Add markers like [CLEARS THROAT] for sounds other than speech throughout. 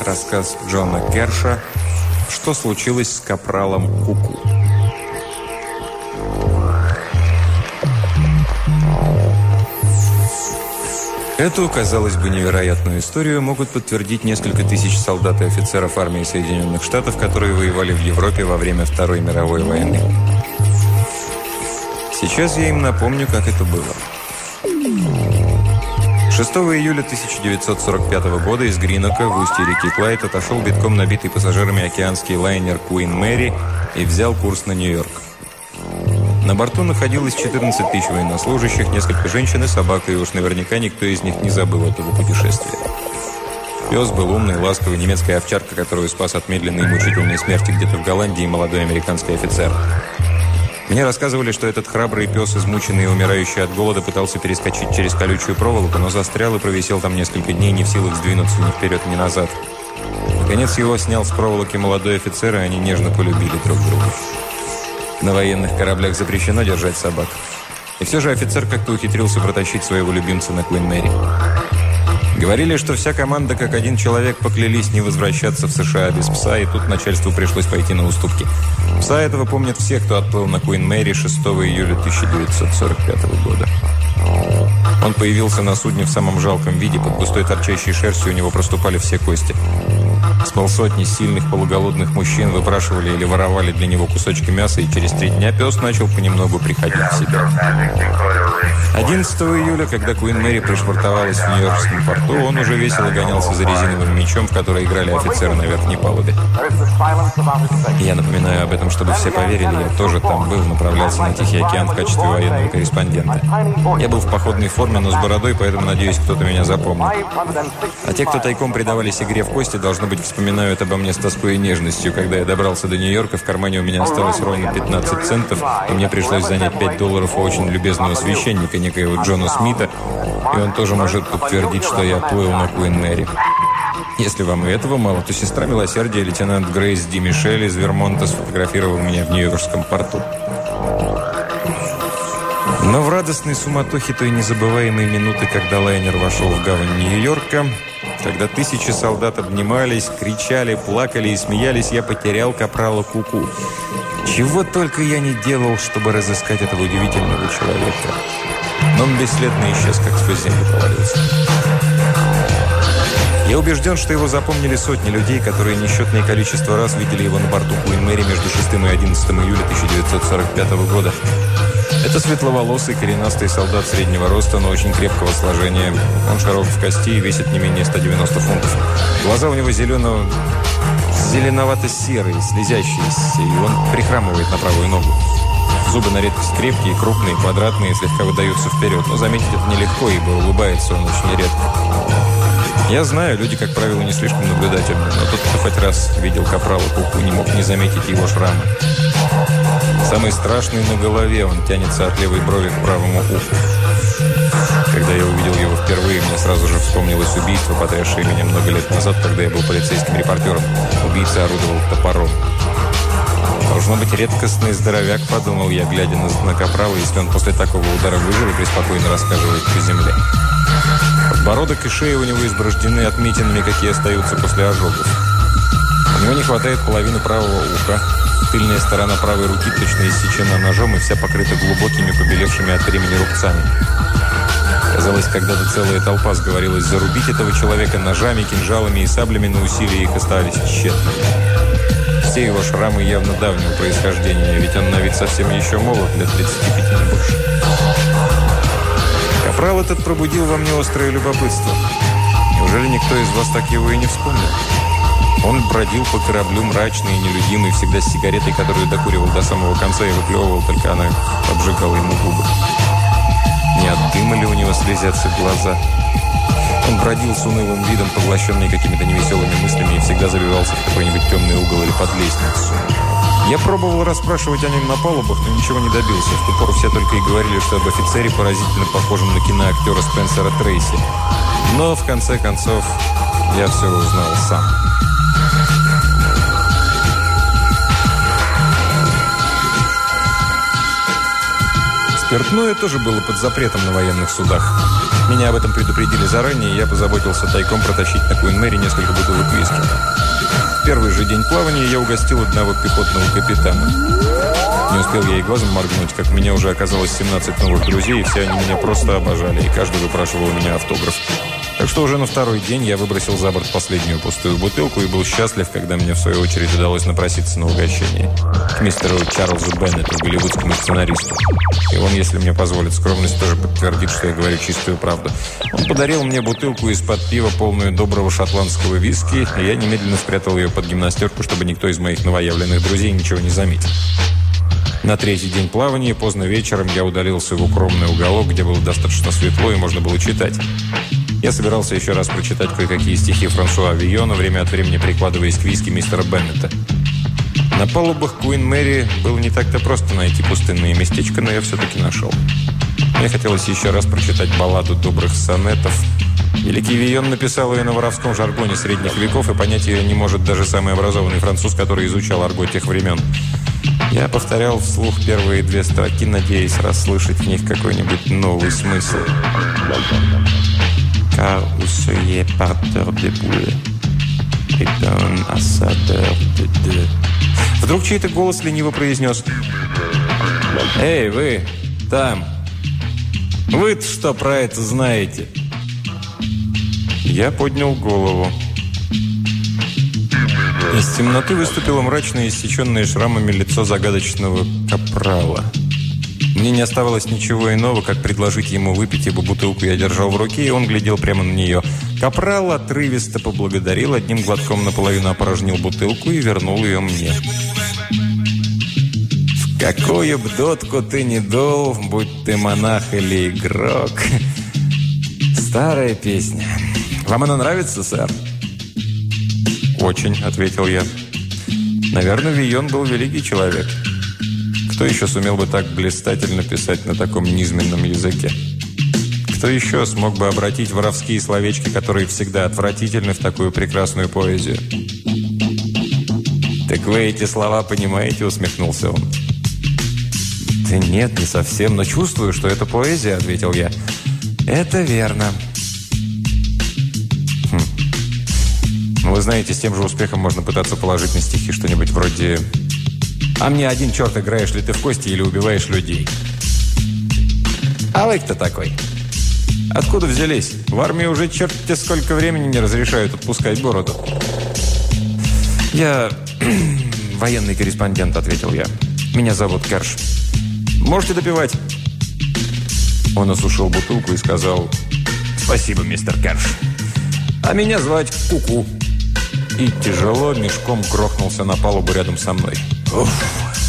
Рассказ Джона Керша «Что случилось с капралом Куку». Эту, казалось бы, невероятную историю могут подтвердить несколько тысяч солдат и офицеров армии Соединенных Штатов, которые воевали в Европе во время Второй мировой войны. Сейчас я им напомню, как это было. 6 июля 1945 года из Гринока в устье реки Клайд отошел битком набитый пассажирами океанский лайнер Queen Мэри и взял курс на Нью-Йорк. На борту находилось 14 тысяч военнослужащих, несколько женщин и собак, и уж наверняка никто из них не забыл этого путешествия. Пес был умный, ласковый, немецкая овчарка, которую спас от медленной и мучительной смерти где-то в Голландии молодой американский офицер. Мне рассказывали, что этот храбрый пес, измученный и умирающий от голода, пытался перескочить через колючую проволоку, но застрял и провисел там несколько дней, не в силах сдвинуться ни вперед, ни назад. Наконец его снял с проволоки молодой офицер, и они нежно полюбили друг друга. На военных кораблях запрещено держать собак. И все же офицер как-то ухитрился протащить своего любимца на Куин Мэри. Говорили, что вся команда, как один человек, поклялись не возвращаться в США без пса, и тут начальству пришлось пойти на уступки. Пса этого помнят все, кто отплыл на Куин Мэри 6 июля 1945 года. Он появился на судне в самом жалком виде, под густой торчащей шерстью у него проступали все кости. С полсотни сильных полуголодных мужчин выпрашивали или воровали для него кусочки мяса, и через три дня пес начал понемногу приходить в себя. 11 июля, когда Куин Мэри пришвартовалась в Нью-Йоркском порту, он уже весело гонялся за резиновым мечом, в который играли офицеры на верхней палубе. Я напоминаю об этом, чтобы все поверили, я тоже там был, направлялся на Тихий океан в качестве военного корреспондента. Я был в походной форме, но с бородой, поэтому, надеюсь, кто-то меня запомнит. А те, кто тайком предавались игре в кости, должно быть, вспоминают обо мне с тоской и нежностью. Когда я добрался до Нью-Йорка, в кармане у меня осталось ровно 15 центов, и мне пришлось занять 5 долларов у очень любезного священника, некоего Джона Смита, и он тоже может подтвердить, что я плыл на Куин Мэри. Если вам и этого мало, то сестра милосердия, лейтенант Грейс Ди Мишель из Вермонта сфотографировала меня в Нью-Йоркском порту. Но в радостной суматохе той незабываемой минуты, когда лайнер вошел в гавань Нью-Йорка, когда тысячи солдат обнимались, кричали, плакали и смеялись, я потерял капрала Куку. -ку. Чего только я не делал, чтобы разыскать этого удивительного человека. Но он бесследно исчез, как сквозь землю провалился. Я убежден, что его запомнили сотни людей, которые несчетное количество раз видели его на борту Куин Мэри между 6 и 11 июля 1945 года. Это светловолосый, коренастый солдат среднего роста, но очень крепкого сложения. Он широк в кости и весит не менее 190 фунтов. Глаза у него зеленого, зеленовато-серые, слезящиеся, и он прихрамывает на правую ногу. Зубы на редкость крепкие, крупные, квадратные, слегка выдаются вперед. Но заметить это нелегко, ибо улыбается он очень редко. Я знаю, люди, как правило, не слишком наблюдательны, но тот, кто хоть раз видел капрала Куку, не мог не заметить его шрамы. Самый страшный на голове, он тянется от левой брови к правому уху. Когда я увидел его впервые, мне сразу же вспомнилось убийство, потрясшее меня много лет назад, когда я был полицейским репортером. Убийца орудовал топором. Должно быть редкостный здоровяк, подумал я, глядя на, на Капрала, если он после такого удара выжил и преспокойно рассказывает по земле. Подбородок и шея у него изброждены отметинами, какие остаются после ожогов. У него не хватает половины правого уха, Тыльная сторона правой руки точно иссечена ножом и вся покрыта глубокими, побелевшими от времени рубцами. Казалось, когда-то целая толпа сговорилась зарубить этого человека ножами, кинжалами и саблями, но усилия их остались тщетными. Все его шрамы явно давнего происхождения, ведь он на вид совсем еще молод, лет 35 не больше. Капрал этот пробудил во мне острое любопытство. Неужели никто из вас так его и не вспомнил? Он бродил по кораблю мрачный и нелюдимый, всегда с сигаретой, которую докуривал до самого конца и выплевывал, только она обжигала ему губы. Не от дыма ли у него слезятся глаза? Он бродил с унылым видом, поглощенный какими-то невеселыми мыслями, и всегда забивался в какой-нибудь темный угол или под лестницу. Я пробовал расспрашивать о нем на палубах, но ничего не добился. В ту пору все только и говорили, что об офицере поразительно похожем на киноактера Спенсера Трейси. Но, в конце концов, я все узнал сам. Спиртное тоже было под запретом на военных судах. Меня об этом предупредили заранее, и я позаботился тайком протащить на Куин-Мэри несколько бутылок виски. В первый же день плавания я угостил одного пехотного капитана. Не успел я и глазом моргнуть, как у меня уже оказалось 17 новых друзей, и все они меня просто обожали, и каждый выпрашивал у меня автограф. Так что уже на второй день я выбросил за борт последнюю пустую бутылку и был счастлив, когда мне в свою очередь удалось напроситься на угощение. К мистеру Чарльзу Беннету, голливудскому сценаристу. И он, если мне позволит скромность, тоже подтвердит, что я говорю чистую правду. Он подарил мне бутылку из-под пива, полную доброго шотландского виски, и я немедленно спрятал ее под гимнастерку, чтобы никто из моих новоявленных друзей ничего не заметил. На третий день плавания, поздно вечером, я удалился в укромный уголок, где было достаточно светло и можно было читать. Я собирался еще раз прочитать кое-какие стихи Франсуа Вийона, время от времени прикладываясь к виски мистера Беннета. На палубах Куин Мэри было не так-то просто найти пустынное местечко, но я все-таки нашел. Мне хотелось еще раз прочитать балладу добрых сонетов. Великий Вийон написал ее на воровском жаргоне средних веков, и понять ее не может даже самый образованный француз, который изучал арго тех времен. Я повторял вслух первые две строки, надеясь расслышать в них какой-нибудь новый смысл car vous seriez porteur de boules et un осадeur de deux. Вдруг чей-то голос лениво произнес «Эй, вы там! вы что про это знаете?» Я поднял голову. Из темноты выступило мрачное, иссеченное шрамами лицо загадочного капрала. Мне не оставалось ничего иного, как предложить ему выпить, ибо бутылку я держал в руке, и он глядел прямо на нее. Капрал отрывисто поблагодарил, одним глотком наполовину опорожнил бутылку и вернул ее мне. «В какую б дотку ты не дул, будь ты монах или игрок!» Старая песня. «Вам она нравится, сэр?» «Очень», — ответил я. «Наверное, Вийон был великий человек». Кто еще сумел бы так блистательно писать на таком низменном языке? Кто еще смог бы обратить воровские словечки, которые всегда отвратительны, в такую прекрасную поэзию? «Так вы эти слова понимаете?» – усмехнулся он. «Да нет, не совсем, но чувствую, что это поэзия», – ответил я. «Это верно». Хм. Вы знаете, с тем же успехом можно пытаться положить на стихи что-нибудь вроде а мне один черт, играешь ли ты в кости или убиваешь людей. А вы кто такой? Откуда взялись? В армии уже черти сколько времени не разрешают отпускать бороду. Я [CLEARS THROAT] военный корреспондент, ответил я. Меня зовут Керш. Можете допивать. Он осушил бутылку и сказал «Спасибо, мистер Керш. А меня звать Куку». -ку. И тяжело мешком грохнулся на палубу рядом со мной. «Уф!»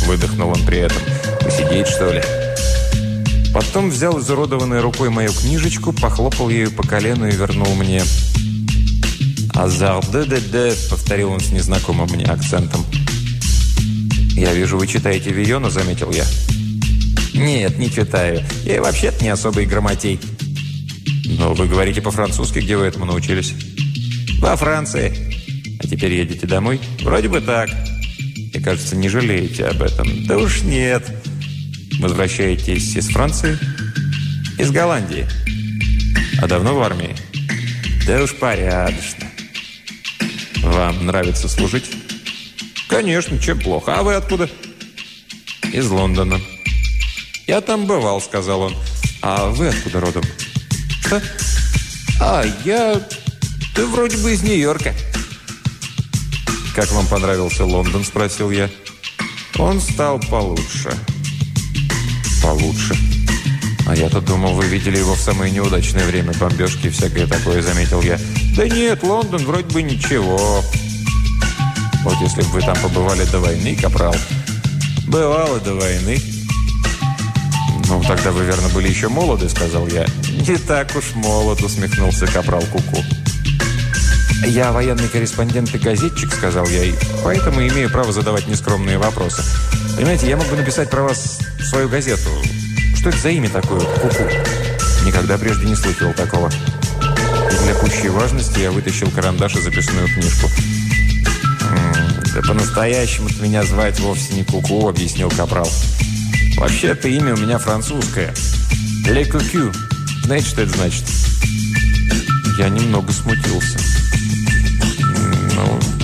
– выдохнул он при этом. «Посидеть, что ли?» Потом взял изуродованной рукой мою книжечку, похлопал ею по колену и вернул мне. «Азар де де де», – повторил он с незнакомым мне акцентом. «Я вижу, вы читаете Вийона», – заметил я. «Нет, не читаю. Я вообще-то не особый грамотей». «Но вы говорите по-французски, где вы этому научились?» «Во Франции». «А теперь едете домой?» «Вроде бы так». И, кажется, не жалеете об этом. Да уж нет. Возвращаетесь из Франции? Из Голландии. А давно в армии? Да уж порядочно. Вам нравится служить? Конечно, чем плохо. А вы откуда? Из Лондона. Я там бывал, сказал он. А вы откуда родом? Что? А, я... Ты вроде бы из Нью-Йорка. «Как вам понравился Лондон?» – спросил я. Он стал получше. Получше. А я-то думал, вы видели его в самое неудачное время бомбежки и всякое такое, заметил я. Да нет, Лондон вроде бы ничего. Вот если бы вы там побывали до войны, капрал. Бывало до войны. Ну, тогда вы, верно, были еще молоды, сказал я. Не так уж молод, усмехнулся капрал Куку. -ку. «Я военный корреспондент и газетчик», — сказал я, и «поэтому имею право задавать нескромные вопросы. Понимаете, я мог бы написать про вас свою газету. Что это за имя такое? Куку. Никогда прежде не слышал такого. И для пущей важности я вытащил карандаш и записную книжку. «Да по-настоящему меня звать вовсе не Куку», — объяснил Капрал. Вообще-то имя у меня французское. Le Cocu. Знаете, что это значит? Я немного смутился.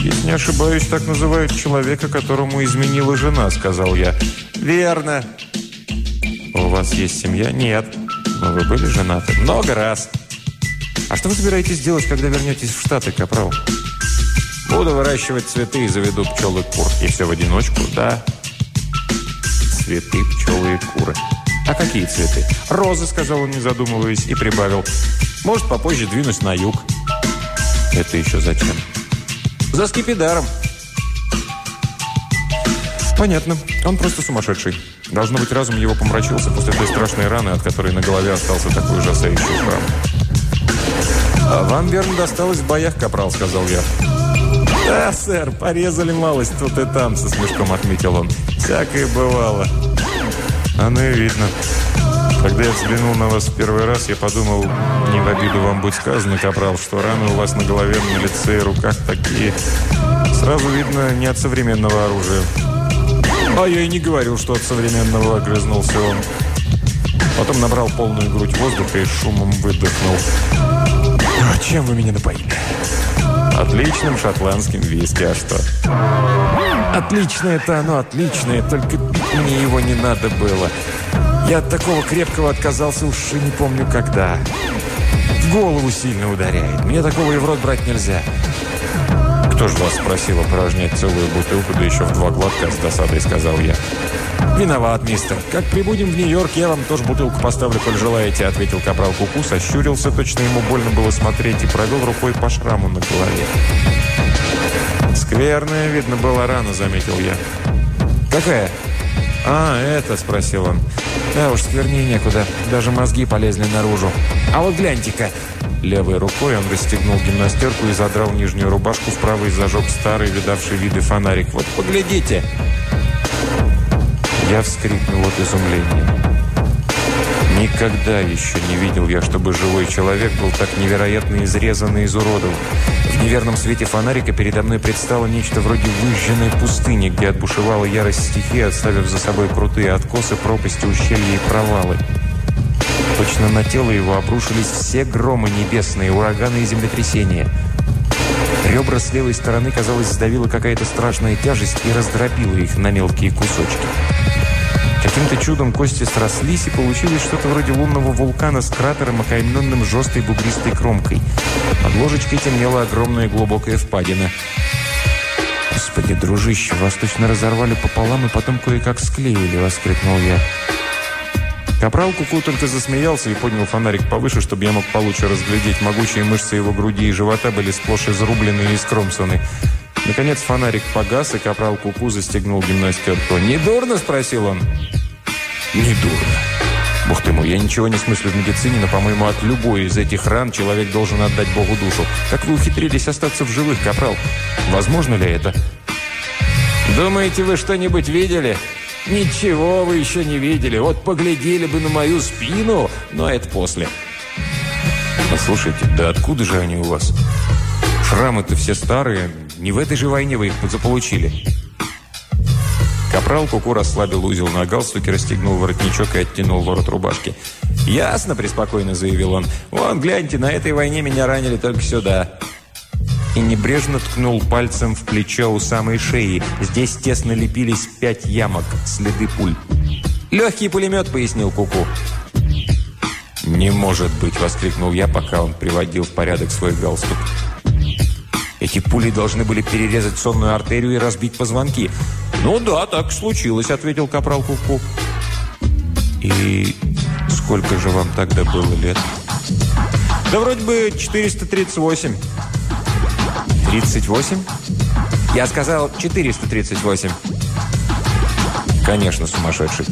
«Ну, если не ошибаюсь, так называют человека, которому изменила жена», — сказал я. «Верно». «У вас есть семья?» «Нет». «Но вы были женаты?» «Много раз». «А что вы собираетесь делать, когда вернетесь в Штаты, Капрал?» «Буду выращивать цветы и заведу пчел и кур. И все в одиночку?» «Да». «Цветы, пчелы и куры». «А какие цветы?» «Розы», — сказал он, не задумываясь, и прибавил. «Может, попозже двинусь на юг». «Это еще зачем?» «За скипидаром». «Понятно. Он просто сумасшедший. Должно быть, разум его помрачился после той страшной раны, от которой на голове остался такой ужасающий шрам». «А вам, Берн, досталось в боях, капрал», — сказал я. «Да, сэр, порезали малость тут и там», — со смешком отметил он. «Всякое бывало». Оно и видно. Когда я взглянул на вас в первый раз, я подумал, не в обиду вам будет сказано, Капрал, что раны у вас на голове, на лице и руках такие. Сразу видно, не от современного оружия. А я и не говорил, что от современного, огрызнулся он. Потом набрал полную грудь воздуха и шумом выдохнул. «А чем вы меня напоили? Отличным шотландским виски, а что? Отличное это оно, отличное, только пить мне его не надо было. Я от такого крепкого отказался уж и не помню когда. В голову сильно ударяет. Мне такого и в рот брать нельзя. «Кто же вас спросил опорожнять целую бутылку, да еще в два глотка?» с досадой сказал я. «Виноват, мистер. Как прибудем в Нью-Йорк, я вам тоже бутылку поставлю, коль желаете», ответил капрал Куку, сощурился, точно ему больно было смотреть, и провел рукой по шраму на голове. «Скверная, видно, была рана», — заметил я. «Какая?» «А, это?» — спросил он. «Да уж, сквернее некуда. Даже мозги полезли наружу. А вот гляньте-ка!» Левой рукой он расстегнул гимнастерку и задрал нижнюю рубашку, вправо и зажег старый, видавший виды фонарик. «Вот поглядите!» Я вскрикнул от изумления. Никогда еще не видел я, чтобы живой человек был так невероятно изрезан и изуродован. В неверном свете фонарика передо мной предстало нечто вроде выжженной пустыни, где отбушевала ярость стихии, оставив за собой крутые откосы, пропасти, ущелья и провалы. Точно на тело его обрушились все громы небесные, ураганы и землетрясения. Ребра с левой стороны, казалось, сдавила какая-то страшная тяжесть и раздробила их на мелкие кусочки. Каким-то чудом кости срослись, и получилось что-то вроде лунного вулкана с кратером, окаймленным жесткой бугристой кромкой. Под ложечкой темнела огромная глубокая впадина. «Господи, дружище, вас точно разорвали пополам и потом кое-как склеили!» — воскликнул я. Капрал Куку только засмеялся и поднял фонарик повыше, чтобы я мог получше разглядеть. Могучие мышцы его груди и живота были сплошь изрублены и искромсаны. Наконец фонарик погас, и Капрал Куку застегнул гимнастерку. «Не дурно?» – спросил он. «Не дурно». Бог ты мой, я ничего не смыслю в медицине, но, по-моему, от любой из этих ран человек должен отдать Богу душу. Как вы ухитрились остаться в живых, Капрал? Возможно ли это? «Думаете, вы что-нибудь видели?» «Ничего вы еще не видели. Вот поглядели бы на мою спину, но это после». «Послушайте, да откуда же они у вас? Шрамы-то все старые. Не в этой же войне вы их заполучили». Капрал Куку расслабил узел на галстуке, расстегнул воротничок и оттянул ворот рубашки. «Ясно», – преспокойно заявил он. «Вон, гляньте, на этой войне меня ранили только сюда и небрежно ткнул пальцем в плечо у самой шеи. Здесь тесно лепились пять ямок, следы пуль. «Легкий пулемет», — пояснил Куку. «Не может быть!» — воскликнул я, пока он приводил в порядок свой галстук. «Эти пули должны были перерезать сонную артерию и разбить позвонки». «Ну да, так случилось», — ответил капрал Куку. «И сколько же вам тогда было лет?» «Да вроде бы 438». 38? Я сказал 438. Конечно, сумасшедший.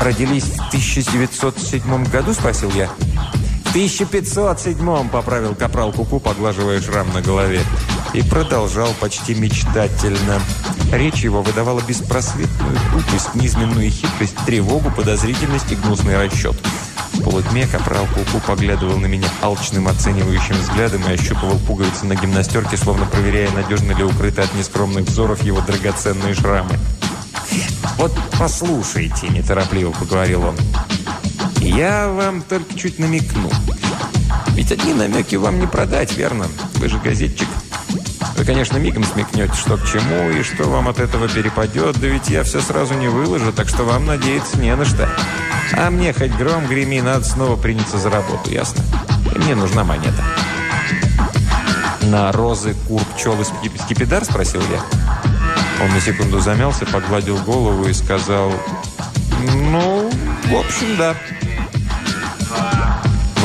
Родились в 1907 году, спросил я. В 1507 поправил капрал Куку, поглаживая шрам на голове. И продолжал почти мечтательно. Речь его выдавала беспросветную тупость, низменную хитрость, тревогу, подозрительность и гнусный расчет полутьме капрал Куку поглядывал на меня алчным оценивающим взглядом и ощупывал пуговицы на гимнастерке, словно проверяя, надежно ли укрыты от нескромных взоров его драгоценные шрамы. «Вот послушайте», – неторопливо поговорил он. «Я вам только чуть намекну. Ведь одни намеки вам не продать, верно? Вы же газетчик. Вы, конечно, мигом смекнете, что к чему и что вам от этого перепадет, да ведь я все сразу не выложу, так что вам надеяться не на что. А мне хоть гром греми, надо снова приняться за работу, ясно? И мне нужна монета». «На розы, кур, пчел и скипидар?» – спросил я. Он на секунду замялся, погладил голову и сказал, «Ну, в общем, да».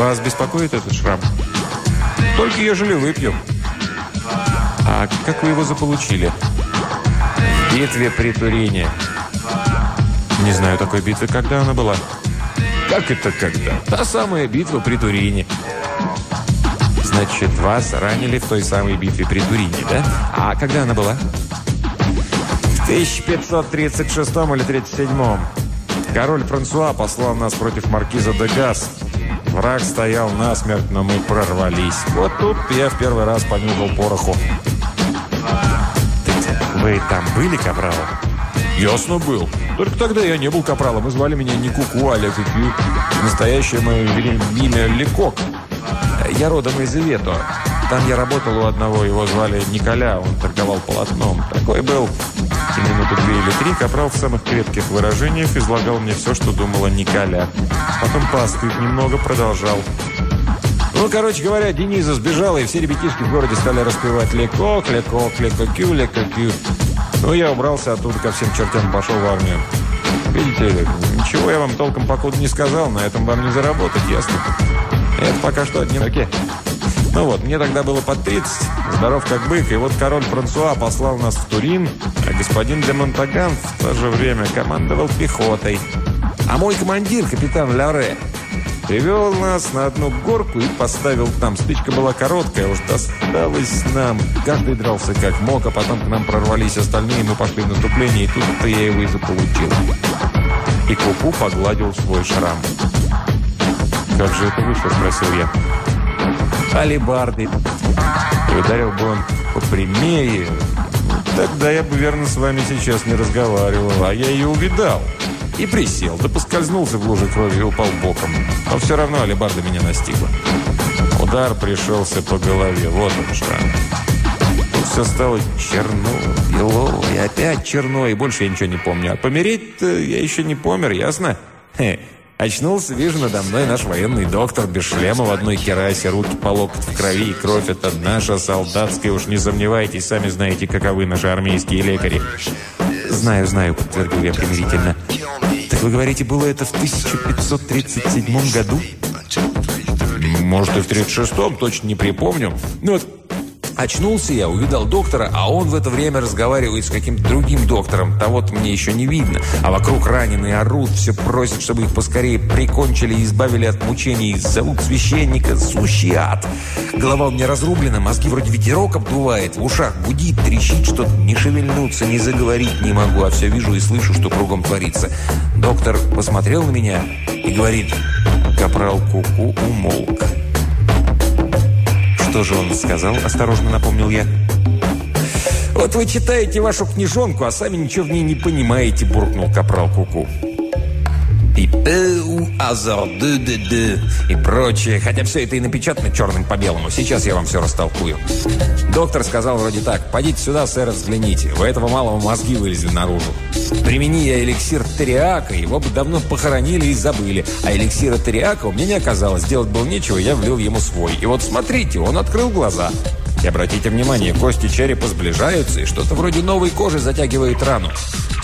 «Вас беспокоит этот шрам?» «Только ежели выпью». «А как вы его заполучили?» «В битве при Турине». «Не знаю такой битвы. Когда она была?» «Как это когда?» «Та самая битва при Турине». Значит, вас ранили в той самой битве при Турине, да? А когда она была? В 1536 или 37 Король Франсуа послал нас против маркиза де Гас. Враг стоял насмерть, но мы прорвались. Вот тут я в первый раз понюхал пороху. Вы там были капралом? Ясно был. Только тогда я не был капралом. И звали меня не Куку, а Лекукю. Настоящее мое имя Лекок. Я родом из Ивето. Там я работал у одного, его звали Николя, он торговал полотном. Такой был. Минуты две или три Капрал в самых крепких выражениях излагал мне все, что думала Николя. Потом поостыв немного, продолжал. Ну, короче говоря, Дениза сбежала, и все ребятишки в городе стали распевать «Лекок, лекок, лекокю, лекокю». Ну, я убрался оттуда ко всем чертям, пошел в армию. Видите ли, ничего я вам толком покуда не сказал, на этом вам не заработать, ясно? Это пока что одни руки. Ну вот, мне тогда было под 30, здоров как бык, и вот король Франсуа послал нас в Турин, а господин де Монтаган в то же время командовал пехотой. А мой командир, капитан Ларе, привел нас на одну горку и поставил там. Стычка была короткая, уж досталось нам. Каждый дрался как мог, а потом к нам прорвались остальные, мы пошли в наступление, и тут-то я его и заполучил. И Купу погладил свой шрам. «Как же это вышло?» – спросил я. «Алибарды». И ударил бы он по примере. Тогда я бы, верно, с вами сейчас не разговаривал, а я ее увидал. И присел, да поскользнулся в луже крови и упал боком. Но все равно алибарда меня настигла. Удар пришелся по голове. Вот он шрам. Тут все стало черно, бело, и опять черно, и больше я ничего не помню. А помереть я еще не помер, ясно? Хе. Очнулся, вижу, надо мной наш военный доктор без шлема в одной керасе, руки по локоть в крови, и кровь это наша солдатская, уж не сомневайтесь, сами знаете, каковы наши армейские лекари. «Знаю, знаю», — подтвердил я примирительно. «Так вы говорите, было это в 1537 году?» «Может, и в 36-м, точно не припомню. Ну вот, Очнулся я, увидал доктора, а он в это время разговаривает с каким-то другим доктором. Того-то мне еще не видно. А вокруг раненые орут, все просят, чтобы их поскорее прикончили и избавили от мучений. Зовут священника сущий ад. Голова у меня разрублена, мозги вроде ветерок обдувает, в ушах гудит, трещит что-то. Не шевельнуться, не заговорить не могу, а все вижу и слышу, что кругом творится. Доктор посмотрел на меня и говорит, капрал Куку умолк. «Что же он сказал?» – осторожно напомнил я. «Вот вы читаете вашу книжонку, а сами ничего в ней не понимаете», – буркнул капрал Куку. -ку и «ды ды ды» и прочее. Хотя все это и напечатано черным по белому. Сейчас я вам все растолкую. Доктор сказал вроде так. «Пойдите сюда, сэр, взгляните. У этого малого мозги вылезли наружу. Примени я эликсир Териака, его бы давно похоронили и забыли. А эликсира Териака у меня не оказалось. Делать было нечего, я влил ему свой. И вот смотрите, он открыл глаза». И обратите внимание, кости черепа сближаются, и что-то вроде новой кожи затягивает рану.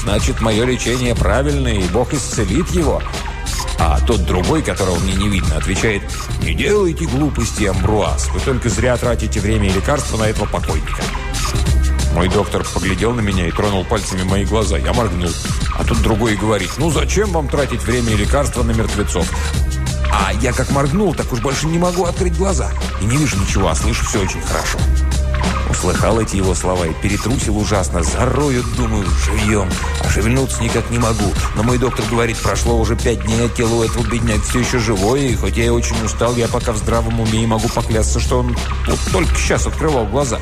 Значит, мое лечение правильное, и Бог исцелит его. А тот другой, которого мне не видно, отвечает, «Не делайте глупости, Амбруаз, вы только зря тратите время и лекарства на этого покойника». Мой доктор поглядел на меня и тронул пальцами мои глаза. Я моргнул. А тут другой говорит, «Ну зачем вам тратить время и лекарства на мертвецов? А я как моргнул, так уж больше не могу открыть глаза. И не вижу ничего, а слышу все очень хорошо. Услыхал эти его слова и перетрусил ужасно. Зароют, думаю, живьем. А шевельнуться никак не могу. Но мой доктор говорит, прошло уже пять дней, а тело у этого бедняги все еще живое. И хоть я и очень устал, я пока в здравом уме и могу поклясться, что он вот только сейчас открывал глаза.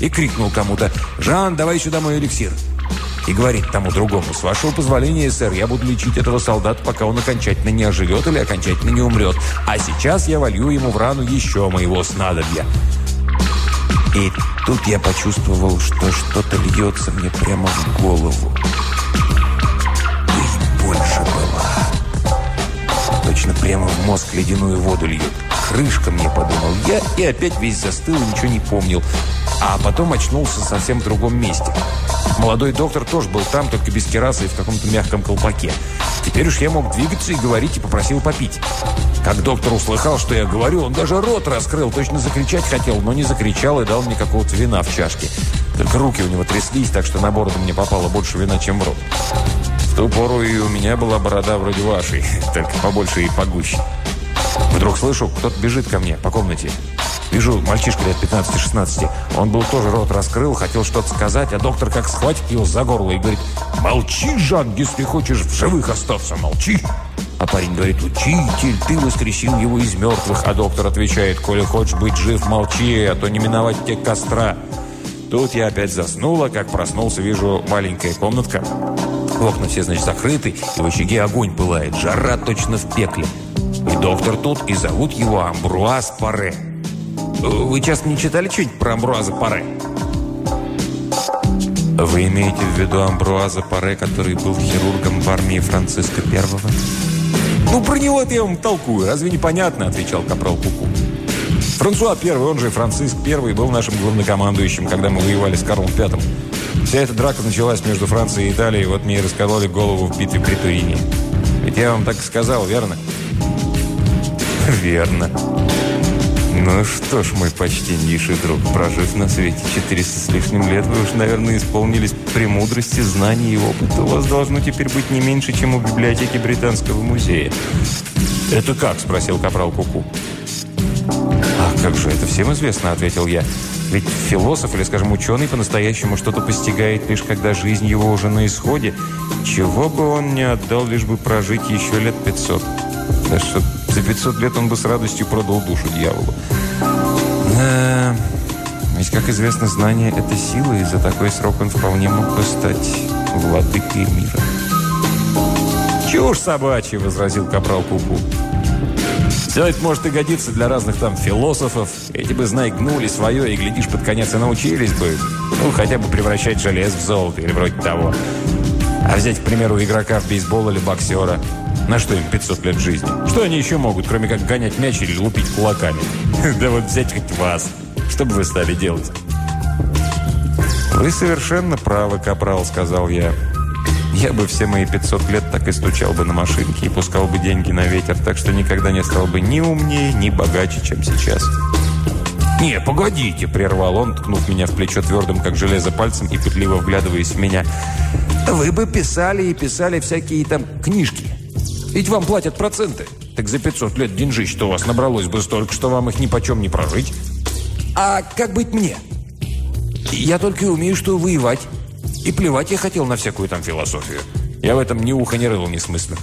И крикнул кому-то, «Жан, давай сюда мой эликсир!» И говорит тому другому, «С вашего позволения, сэр, я буду лечить этого солдата, пока он окончательно не оживет или окончательно не умрет. А сейчас я волью ему в рану еще моего снадобья». И тут я почувствовал, что что-то льется мне прямо в голову. И больше была. Точно прямо в мозг ледяную воду льет. Крышка мне, подумал я, и опять весь застыл и ничего не помнил. А потом очнулся совсем в другом месте. Молодой доктор тоже был там, только без керасы и в каком-то мягком колпаке. Теперь уж я мог двигаться и говорить, и попросил попить. Как доктор услыхал, что я говорю, он даже рот раскрыл, точно закричать хотел, но не закричал и дал мне какого-то вина в чашке. Только руки у него тряслись, так что на бороду мне попало больше вина, чем в рот. В ту пору и у меня была борода вроде вашей, [LAUGHS] только побольше и погуще. Вдруг слышу, кто-то бежит ко мне по комнате. Вижу, мальчишка лет 15-16. Он был тоже рот раскрыл, хотел что-то сказать, а доктор как схватит его за горло и говорит, «Молчи, Жак, если хочешь в живых остаться, молчи!» А парень говорит, «Учитель, ты воскресил его из мертвых!» А доктор отвечает, «Коли хочешь быть жив, молчи, а то не миновать тебе костра!» Тут я опять заснула, как проснулся, вижу маленькая комнатка. Окна все, значит, закрыты, и в очаге огонь пылает, жара точно в пекле. И доктор тут, и зовут его Амбруаз Паре. Вы часто не читали что-нибудь про Амбруаза Паре? Вы имеете в виду Амбруаза Паре, который был хирургом в армии Франциска Первого? «Ну, про него я вам толкую. Разве не понятно?» – отвечал капрал Куку. Франсуа Первый, он же Франциск Первый, был нашим главнокомандующим, когда мы воевали с Карлом Пятым. Вся эта драка началась между Францией и Италией, вот мне и раскололи голову в битве при Турине. Ведь я вам так сказал, верно? Верно. Ну что ж, мой почтеннейший друг, прожив на свете 400 с лишним лет, вы уж, наверное, исполнились премудрости, знаний и опыта. У вас должно теперь быть не меньше, чем у библиотеки Британского музея. «Это как?» – спросил капрал Куку. «А как же, это всем известно», – ответил я. «Ведь философ или, скажем, ученый по-настоящему что-то постигает лишь когда жизнь его уже на исходе. Чего бы он не отдал, лишь бы прожить еще лет 500. Да что за 500 лет он бы с радостью продал душу дьяволу. Да, ведь, как известно, знание – это сила, и за такой срок он вполне мог бы стать владыкой мира. «Чушь собачья!» – возразил капрал Куку. Все это может и годиться для разных там философов. Эти бы, знай, гнули свое и, глядишь, под конец и научились бы, ну, хотя бы превращать железо в золото или вроде того. А взять, к примеру, игрока в бейсбол или боксера – на что им 500 лет жизни? Что они еще могут, кроме как гонять мяч или лупить кулаками? [LAUGHS] Да вот взять хоть вас. Что бы вы стали делать? «Вы совершенно правы, Капрал», — сказал я. «Я бы все мои 500 лет так и стучал бы на машинке и пускал бы деньги на ветер, так что никогда не стал бы ни умнее, ни богаче, чем сейчас». «Не, погодите!» – прервал он, ткнув меня в плечо твердым, как железо, пальцем и пытливо вглядываясь в меня. «Вы бы писали и писали всякие там книжки. Ведь вам платят проценты. Так за 500 лет деньжищ, у вас набралось бы столько, что вам их ни почем не прожить. А как быть мне? Я только и умею, что воевать. И плевать я хотел на всякую там философию. Я в этом ни уха не рыл, ни смысла.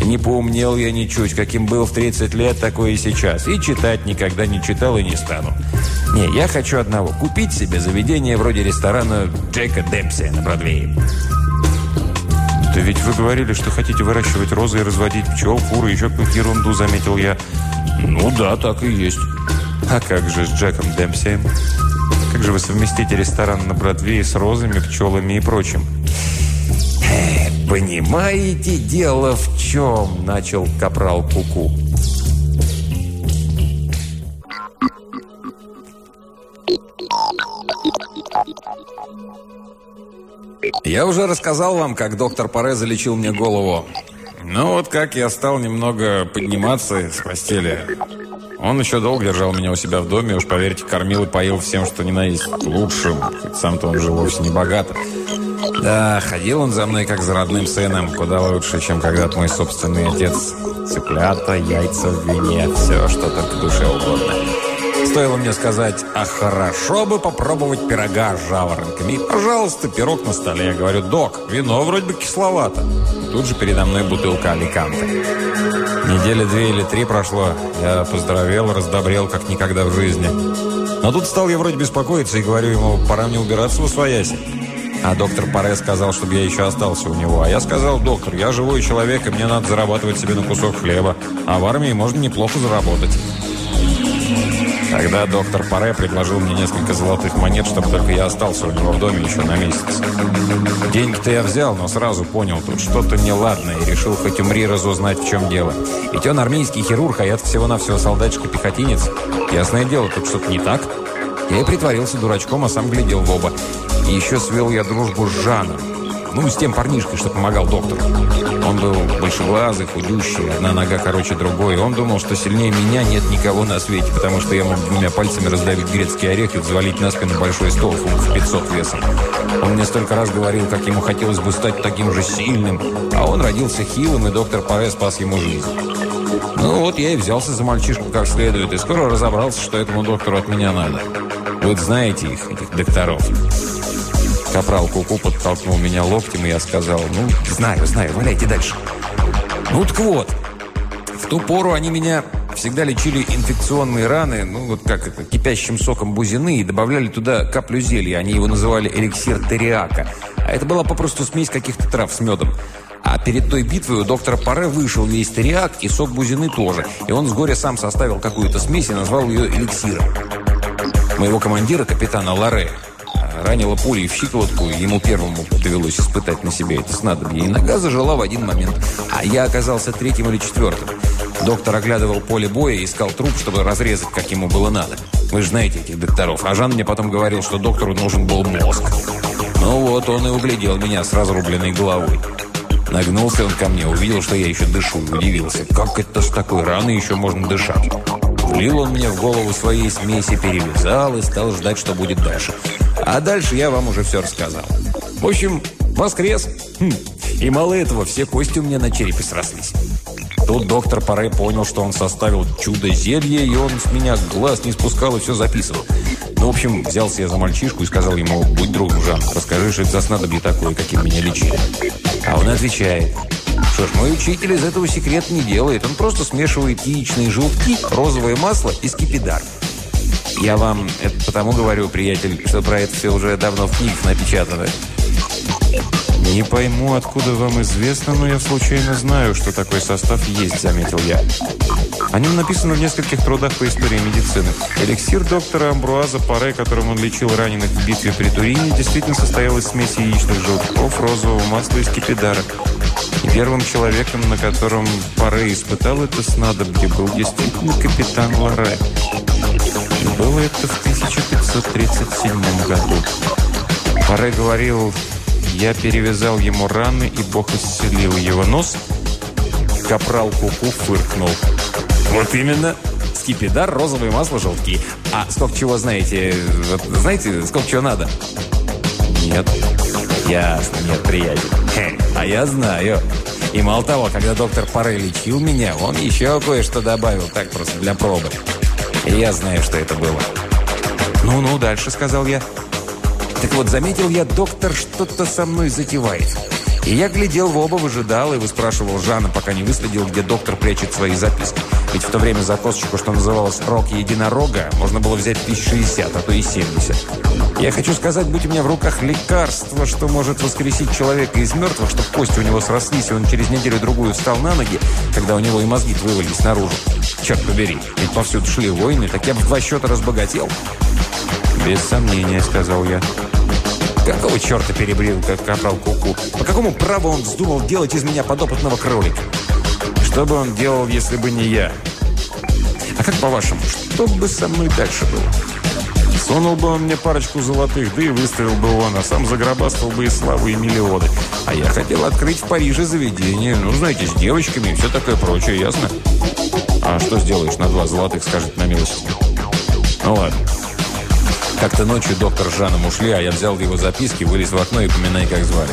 И не поумнел я ничуть, каким был в 30 лет, такой и сейчас. И читать никогда не читал и не стану. Не, я хочу одного. Купить себе заведение вроде ресторана Джека Демпси на Бродвее. «Да ведь вы говорили, что хотите выращивать розы и разводить пчел, фуры, еще какую-то ерунду», — заметил я. «Ну да, так и есть». «А как же с Джеком Демпсием? Как же вы совместите ресторан на Бродвее с розами, пчелами и прочим?» «Понимаете, дело в чем?» – начал капрал Куку. -ку. Я уже рассказал вам, как доктор Паре залечил мне голову. Ну вот как я стал немного подниматься с постели. Он еще долго держал меня у себя в доме, уж поверьте, кормил и поил всем, что ни на есть лучшим, сам-то он жил вовсе не богато. Да, ходил он за мной как за родным сыном, куда лучше, чем когда-то мой собственный отец. Цыплята, яйца в вине, все, что только душе угодно. Стоило мне сказать, а хорошо бы попробовать пирога с жаворонками. Пожалуйста, пирог на столе. Я говорю, док, вино вроде бы кисловато. Тут же передо мной бутылка Аликанте. Недели две или три прошло. Я поздоровел, раздобрел, как никогда в жизни. Но тут стал я вроде беспокоиться и говорю ему, пора мне убираться в освояси. А доктор Паре сказал, чтобы я еще остался у него. А я сказал, доктор, я живой человек, и мне надо зарабатывать себе на кусок хлеба. А в армии можно неплохо заработать. Тогда доктор Паре предложил мне несколько золотых монет, чтобы только я остался у него в доме еще на месяц. Деньги-то я взял, но сразу понял, тут что-то неладное, и решил хоть умри разузнать, в чем дело. Ведь он армейский хирург, а я всего-навсего солдатчик-пехотинец. Ясное дело, тут что-то не так. Я и притворился дурачком, а сам глядел в оба. И еще свел я дружбу с Жаном. Ну, с тем парнишкой, что помогал доктору. Он был большеглазый, худющий, одна нога короче другой. Он думал, что сильнее меня нет никого на свете, потому что я мог двумя пальцами раздавить грецкий орех и взвалить на спину большой стол фунтов 500 весом. Он мне столько раз говорил, как ему хотелось бы стать таким же сильным, а он родился хилым, и доктор Паре спас ему жизнь. Ну вот я и взялся за мальчишку как следует, и скоро разобрался, что этому доктору от меня надо. Вы знаете их, этих докторов. Капрал Куку подтолкнул меня локтем, и я сказал, ну, знаю, знаю, валяйте дальше. Ну, так вот, в ту пору они меня всегда лечили инфекционные раны, ну, вот как это, кипящим соком бузины, и добавляли туда каплю зелья. Они его называли эликсир териака. А это была попросту смесь каких-то трав с медом. А перед той битвой у доктора Паре вышел весь териак и сок бузины тоже. И он с горя сам составил какую-то смесь и назвал ее эликсиром. Моего командира, капитана Ларе, ранила пулей в щиколотку, ему первому довелось испытать на себе это снадобье, и нога зажила в один момент, а я оказался третьим или четвертым. Доктор оглядывал поле боя и искал труп, чтобы разрезать, как ему было надо. Вы же знаете этих докторов. А Жан мне потом говорил, что доктору нужен был мозг. Ну вот, он и углядел меня с разрубленной головой. Нагнулся он ко мне, увидел, что я еще дышу, и удивился. Как это с такой раны еще можно дышать? Влил он мне в голову своей смеси, перевязал и стал ждать, что будет дальше. А дальше я вам уже все рассказал. В общем, воскрес. Хм. И мало этого, все кости у меня на черепе срослись. Тут доктор Паре понял, что он составил чудо-зелье, и он с меня глаз не спускал и все записывал. Ну, в общем, взялся я за мальчишку и сказал ему, будь другом, Жан, расскажи, что это за снадобье такое, каким меня лечили. А он отвечает, что ж, мой учитель из этого секрет не делает, он просто смешивает яичные желтки, розовое масло и скипидар. Я вам это потому говорю, приятель, что про это все уже давно в книгах напечатано. «Не пойму, откуда вам известно, но я случайно знаю, что такой состав есть», — заметил я. О нем написано в нескольких трудах по истории медицины. Эликсир доктора Амбруаза Паре, которым он лечил раненых в битве при Турине, действительно состоял из смеси яичных желтков, розового масла и скипидара. И первым человеком, на котором Паре испытал это снадобье, был действительно капитан Лоре. Было это в 1537 году. Паре говорил, я перевязал ему раны, и Бог исцелил его нос. Капрал Куку фыркнул. Вот именно. Скипидар, розовое масло, желтки. А сколько чего знаете? Вот, знаете, сколько чего надо? Нет. Ясно, нет, приятель. Хе, а я знаю. И мало того, когда доктор Паре лечил меня, он еще кое-что добавил, так просто для пробы. И я знаю, что это было. «Ну-ну, дальше», — сказал я. Так вот, заметил я, доктор что-то со мной затевает. И я глядел в оба, выжидал и выспрашивал Жана, пока не выследил, где доктор прячет свои записки. Ведь в то время за косточку, что называлось «рог единорога», можно было взять тысяч шестьдесят, а то и семьдесят. Я хочу сказать, будь у меня в руках лекарство, что может воскресить человека из мертвых, чтобы кости у него срослись, и он через неделю-другую встал на ноги, когда у него и мозги вывалились наружу. Черт побери, ведь повсюду шли войны, так я бы в два счета разбогател. «Без сомнения», — сказал я. Какого черта перебрил, как капрал Куку? По какому праву он вздумал делать из меня подопытного кролика? Что бы он делал, если бы не я? А как по-вашему, что бы со мной дальше было? Сунул бы он мне парочку золотых, да и выставил бы он, а сам загробастал бы и славу, и миллионы. А я хотел открыть в Париже заведение, ну, знаете, с девочками и все такое прочее, ясно? А что сделаешь на два золотых, скажет на милость? Ну ладно. Как-то ночью доктор с Жаном ушли, а я взял его записки, вылез в окно и поминай, как звали.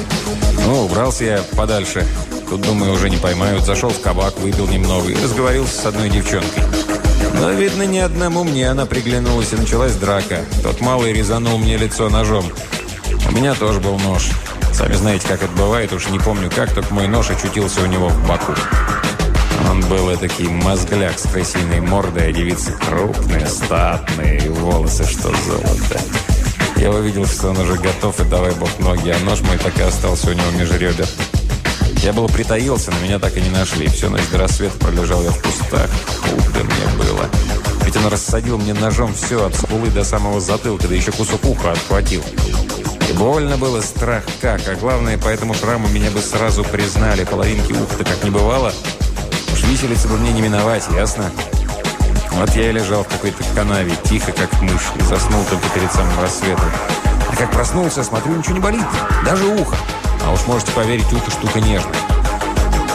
Ну, убрался я подальше. Тут, думаю, уже не поймают. Зашел в кабак, выпил немного и разговорился с одной девчонкой. Но, видно, ни одному мне она приглянулась, и началась драка. Тот малый резанул мне лицо ножом. У меня тоже был нож. Сами знаете, как это бывает, уж не помню как, только мой нож очутился у него в боку. Он был такой мозгляк с крысиной мордой, а девицы крупные, статные, и волосы что золото. Я увидел, что он уже готов, и давай бог ноги, а нож мой так и остался у него между. Я был притаился, но меня так и не нашли. Всю ночь до рассвета пролежал я в кустах. Да мне было. Ведь он рассадил мне ножом все, от скулы до самого затылка, да еще кусок уха отхватил. И больно было, страх как. А главное, по этому шраму меня бы сразу признали. Половинки уха-то как не бывало. Уж виселицы бы мне не миновать, ясно? Вот я и лежал в какой-то канаве, тихо, как мышь, и заснул только перед самым рассветом. А как проснулся, смотрю, ничего не болит, даже ухо. А уж можете поверить, ухо штука нежная.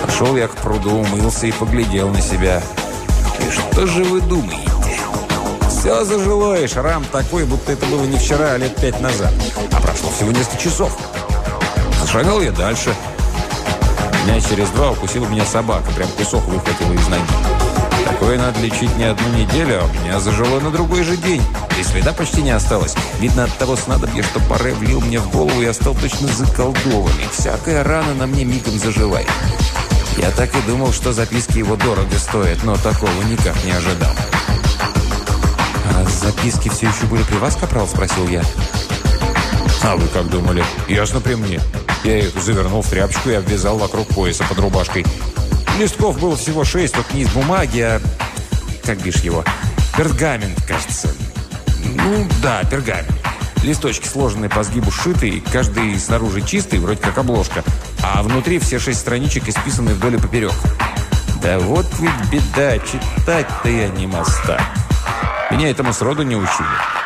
Пошел я к пруду, умылся и поглядел на себя. И что же вы думаете? Все зажило, и шрам такой, будто это было не вчера, а лет пять назад. А прошло всего несколько часов. Зашагал я дальше. Дня через два укусила меня собака, прям кусок выхватила из ноги. Такое надо лечить не одну неделю, а у меня зажило на другой же день. И следа почти не осталось. Видно от того снадобья, что Паре влил мне в голову, я стал точно заколдованный. Всякая рана на мне мигом заживает. Я так и думал, что записки его дорого стоят, но такого никак не ожидал. «А записки все еще были при вас, Капрал?» – спросил я. «А вы как думали?» «Ясно при мне». Я их завернул в тряпочку и обвязал вокруг пояса под рубашкой. Листков было всего шесть, только не из бумаги, а... Как бишь его? Пергамент, кажется. Ну, да, пергамент. Листочки сложенные по сгибу сшитые, каждый снаружи чистый, вроде как обложка, а внутри все шесть страничек исписаны вдоль и поперек. Да вот ведь беда, читать-то я не мастак. Меня этому сроду не учили.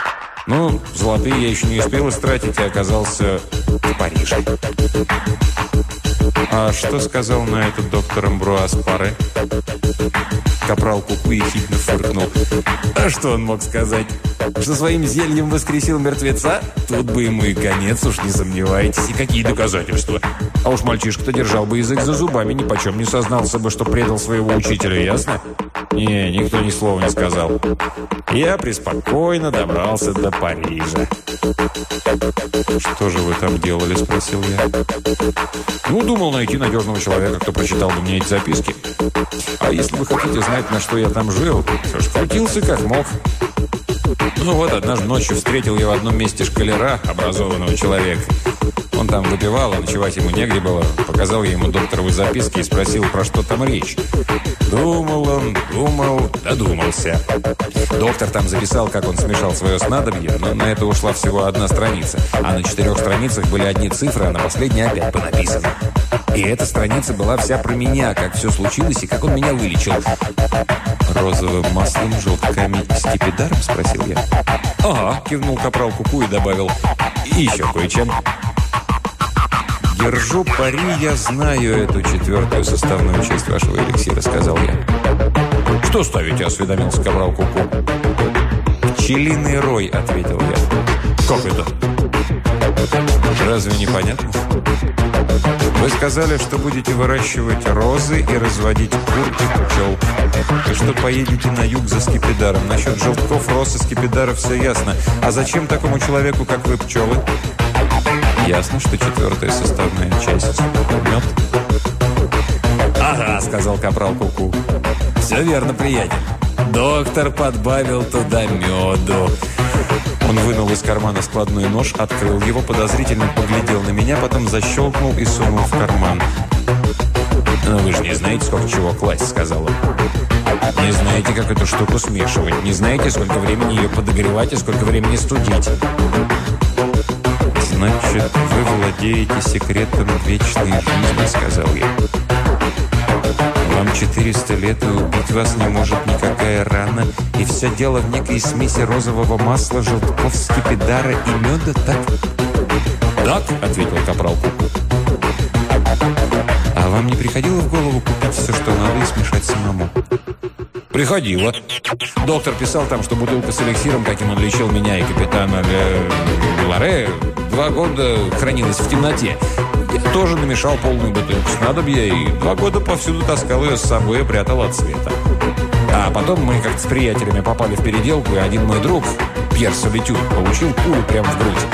Ну, золотые я еще не успел истратить, и оказался в Париже. А что сказал на это доктор Амбруаз Паре? Капрал Куку ехидно фыркнул. А что он мог сказать? Что своим зельем воскресил мертвеца? Тут бы ему и конец, уж не сомневайтесь. И какие доказательства? А уж мальчишка-то держал бы язык за зубами, ни почем не сознался бы, что предал своего учителя, ясно? Не, никто ни слова не сказал. Я преспокойно добрался до Парижа. «Что же вы там делали?» – спросил я. «Ну, думал найти надежного человека, кто прочитал бы мне эти записки. А если вы хотите знать, на что я там жил, все ж крутился как мог. Ну вот, однажды ночью встретил я в одном месте шкалера, образованного человека. Он там выпивал, а ночевать ему негде было. Показал я ему докторову записки и спросил, про что там речь. Думал он, думал, додумался. Доктор там записал, как он смешал свое снадобье, но на это ушла всего одна страница. А на четырех страницах были одни цифры, а на последней опять понаписано. И эта страница была вся про меня, как все случилось и как он меня вылечил. «Розовым маслом, желтками и скипидаром?» – спросил я. «Ага», – кивнул капрал Куку и добавил. «И еще кое-чем». «Держу пари, я знаю эту четвертую составную часть вашего эликсира», — сказал я. «Что ставите?» — осведомился Кабрал Куку. «Пчелиный рой», — ответил я. «Как это?» «Разве не понятно?» «Вы сказали, что будете выращивать розы и разводить кур и пчел, и что поедете на юг за скипидаром. Насчет желтков, роз и скипидара все ясно. А зачем такому человеку, как вы, пчелы?» Ясно, что четвертая составная часть – мед. «Ага», – сказал капрал Куку. -ку. «Все верно, приятель. Доктор подбавил туда меду». Он вынул из кармана складной нож, открыл его, подозрительно поглядел на меня, потом защелкнул и сунул в карман. «Но вы же не знаете, сколько чего класть», — сказал он. «Не знаете, как эту штуку смешивать, не знаете, сколько времени ее подогревать и сколько времени студить». «Значит, вы владеете секретом вечной жизни», — сказал я. «Вам 400 лет, и убить вас не может никакая рана, и все дело в некой смеси розового масла, желтков, скипидара и меда, так?» «Так», — ответил капрал. «А вам не приходило в голову купить все, что надо, и смешать самому?» «Приходило. Доктор писал там, что бутылка с эликсиром, каким он лечил меня и капитана Ларе, два года хранилась в темноте. Я тоже намешал полную бутылку снадобья и два года повсюду таскал ее с собой и прятал от света. А потом мы как-то с приятелями попали в переделку, и один мой друг, Пьер Солитюр, получил пулю прямо в грудь.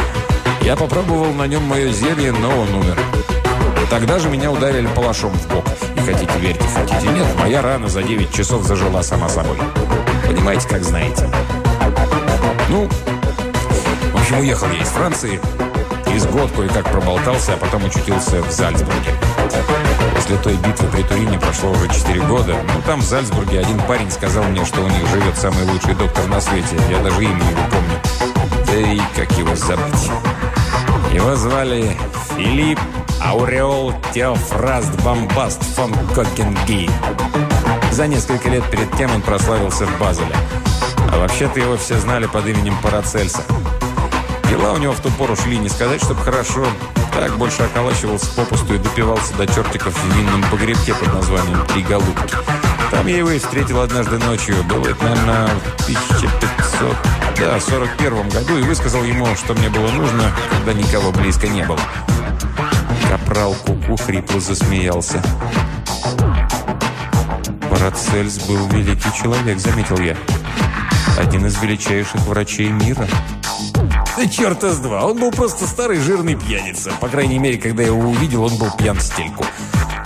Я попробовал на нем мое зелье, но он умер. Тогда же меня ударили палашом в бок. И хотите верьте, хотите нет, моя рана за 9 часов зажила сама собой. Понимаете, как знаете. Ну, В общем, уехал я из Франции. Из год кое-как проболтался, а потом очутился в Зальцбурге. После той битвы при Турине прошло уже 4 года. Ну, там в Зальцбурге один парень сказал мне, что у них живет самый лучший доктор на свете. Я даже имя его помню. Да и как его забыть. Его звали Филипп Ауреол Теофраст Бомбаст фон Кокенги. За несколько лет перед тем он прославился в Базеле. А вообще-то его все знали под именем Парацельса. Дела у него в ту пору шли, не сказать, чтобы хорошо. Так больше околачивался попусту и допивался до чертиков в винном погребке под названием «Три голубки». Там я его и встретил однажды ночью. Было это, наверное, в 1500, да, 41 году, и высказал ему, что мне было нужно, когда никого близко не было. Капрал Куку хрипло засмеялся. Парацельс был великий человек, заметил я. Один из величайших врачей мира. Да черта с два. Он был просто старый жирный пьяница. По крайней мере, когда я его увидел, он был пьян в стельку.